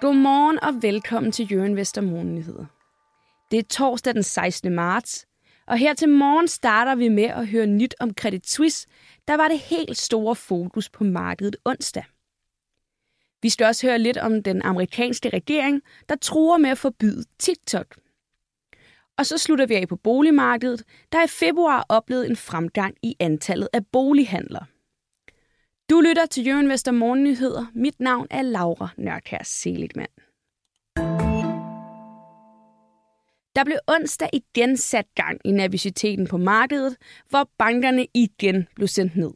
Godmorgen og velkommen til Jørgen Vester Morgennyheder. Det er torsdag den 16. marts, og her til morgen starter vi med at høre nyt om Credit Suisse, der var det helt store fokus på markedet onsdag. Vi skal også høre lidt om den amerikanske regering, der truer med at forbyde TikTok. Og så slutter vi af på boligmarkedet, der i februar oplevede en fremgang i antallet af bolighandler. Du lytter til Jørgen Vester Morgennyheder. Mit navn er Laura Nørkær Seligman. Der blev onsdag igen sat gang i nervositeten på markedet, hvor bankerne igen blev sendt ned.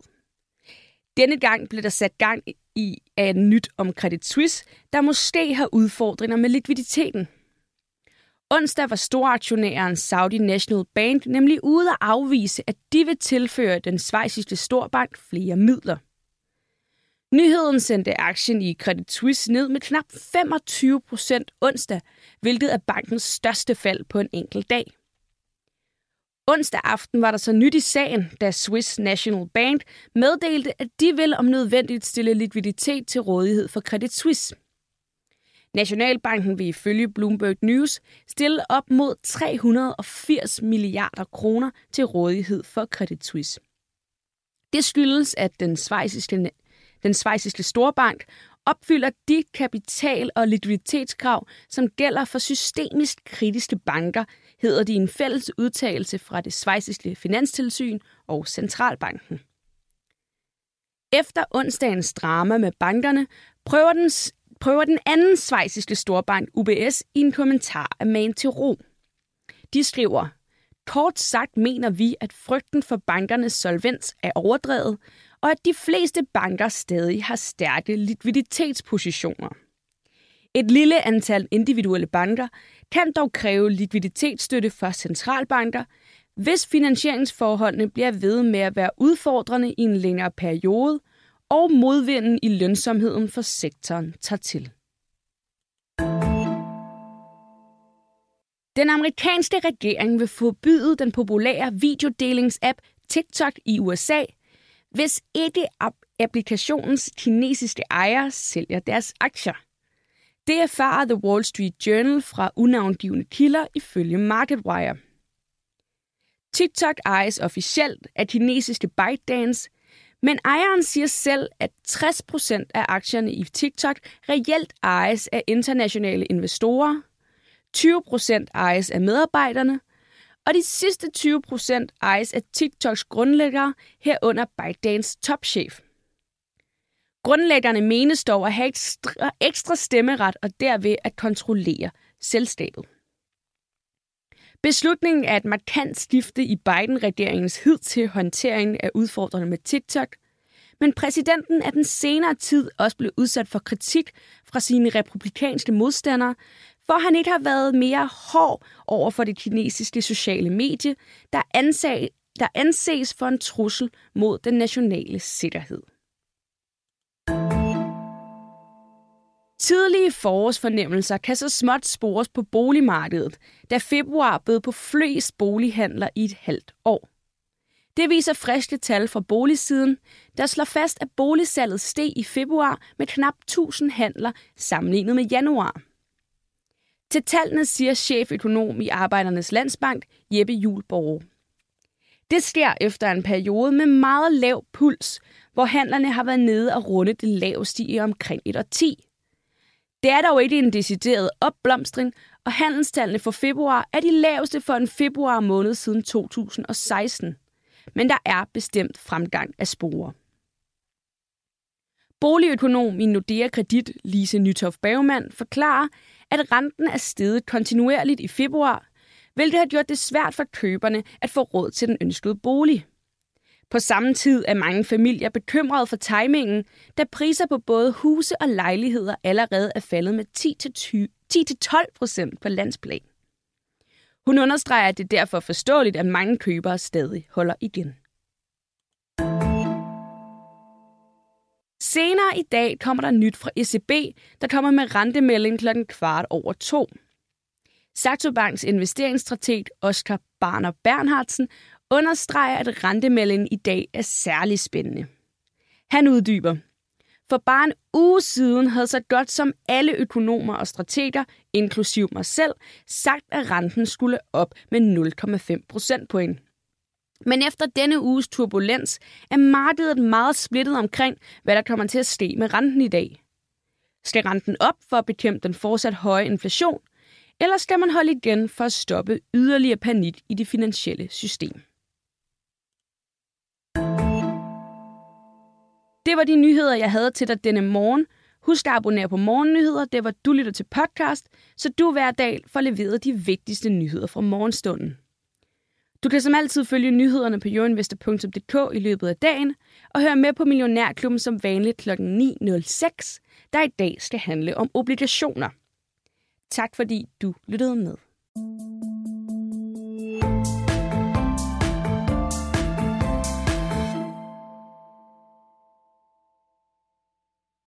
Denne gang blev der sat gang i af et nyt om Credit Suisse, der måske har udfordringer med likviditeten. Onsdag var storaktionæren Saudi National Bank nemlig ude at afvise, at de vil tilføre den svejsiske storbank flere midler. Nyheden sendte aktien i Credit Suisse ned med knap 25 procent onsdag, hvilket er bankens største fald på en enkelt dag. Onsdag aften var der så nyt i sagen, da Swiss National Bank meddelte, at de vil om nødvendigt stille likviditet til rådighed for Credit Suisse. Nationalbanken vil ifølge Bloomberg News stille op mod 380 milliarder kroner til rådighed for Credit Suisse. Det skyldes, at den svejsiske den svejsiske storbank, opfylder de kapital- og likviditetskrav, som gælder for systemisk kritiske banker, hedder de en fælles udtalelse fra det svejsiske finanstilsyn og centralbanken. Efter onsdagens drama med bankerne, prøver den, prøver den anden svejsiske storbank UBS i en kommentar af man til ro. De skriver, Kort sagt mener vi, at frygten for bankernes solvens er overdrevet, og at de fleste banker stadig har stærke likviditetspositioner. Et lille antal individuelle banker kan dog kræve likviditetsstøtte fra centralbanker, hvis finansieringsforholdene bliver ved med at være udfordrende i en længere periode, og modvinden i lønsomheden for sektoren tager til. Den amerikanske regering vil forbyde den populære videodelingsapp TikTok i USA, hvis ikke applikationens kinesiske ejere sælger deres aktier. Det erfarer The Wall Street Journal fra unavngivende kilder ifølge MarketWire. TikTok ejes officielt af kinesiske ByteDance, men ejeren siger selv, at 60% af aktierne i TikTok reelt ejes af internationale investorer, 20% ejes af medarbejderne, og de sidste 20 procent ejes af TikToks grundlæggere herunder ByteDance topchef. Grundlæggerne menes dog at have ekstra, ekstra stemmeret og derved at kontrollere selskabet. Beslutningen er et markant skifte i Biden-regeringens hidtil håndtering af udfordringerne med TikTok, men præsidenten er den senere tid også blevet udsat for kritik fra sine republikanske modstandere, for han ikke har været mere hård over for det kinesiske sociale medie, der, ansag, der anses for en trussel mod den nationale sikkerhed. Tidlige forårsfornemmelser kan så småt spores på boligmarkedet, da februar bød på flest bolighandler i et halvt år. Det viser friske tal fra boligsiden, der slår fast, at boligsalget steg i februar med knap 1000 handler sammenlignet med januar. Til tallene siger cheføkonom i Arbejdernes Landsbank, Jeppe Julborg. Det sker efter en periode med meget lav puls, hvor handlerne har været nede og runde det laveste i omkring et årti. Det er dog ikke en decideret opblomstring, og handelstallene for februar er de laveste for en februar måned siden 2016. Men der er bestemt fremgang af sporer. Boligøkonom i Nordea Kredit, Lise Nytoff Bergmann, forklarer, at renten er steget kontinuerligt i februar, hvilket har gjort det svært for køberne at få råd til den ønskede bolig. På samme tid er mange familier bekymrede for timingen, da priser på både huse og lejligheder allerede er faldet med 10-12 procent på landsplan. Hun understreger, at det er derfor forståeligt, at mange købere stadig holder igen. Senere i dag kommer der nyt fra ECB, der kommer med rentemelding klokken kvart over to. Saxo Banks investeringsstrateg Oscar Barner Bernhardsen understreger, at rentemeldingen i dag er særlig spændende. Han uddyber. For bare en uge siden havde så godt som alle økonomer og strateger, inklusiv mig selv, sagt, at renten skulle op med 0,5 procentpoint. Men efter denne uges turbulens er markedet meget splittet omkring, hvad der kommer til at ske med renten i dag. Skal renten op for at bekæmpe den fortsat høje inflation, eller skal man holde igen for at stoppe yderligere panik i det finansielle system? Det var de nyheder, jeg havde til dig denne morgen. Husk at abonnere på Morgennyheder, det var du lytter til podcast, så du hver dag får leveret de vigtigste nyheder fra morgenstunden. Du kan som altid følge nyhederne på jordinvestor.dk i løbet af dagen, og høre med på Millionærklubben som vanligt kl. 9.06, der i dag skal handle om obligationer. Tak fordi du lyttede med.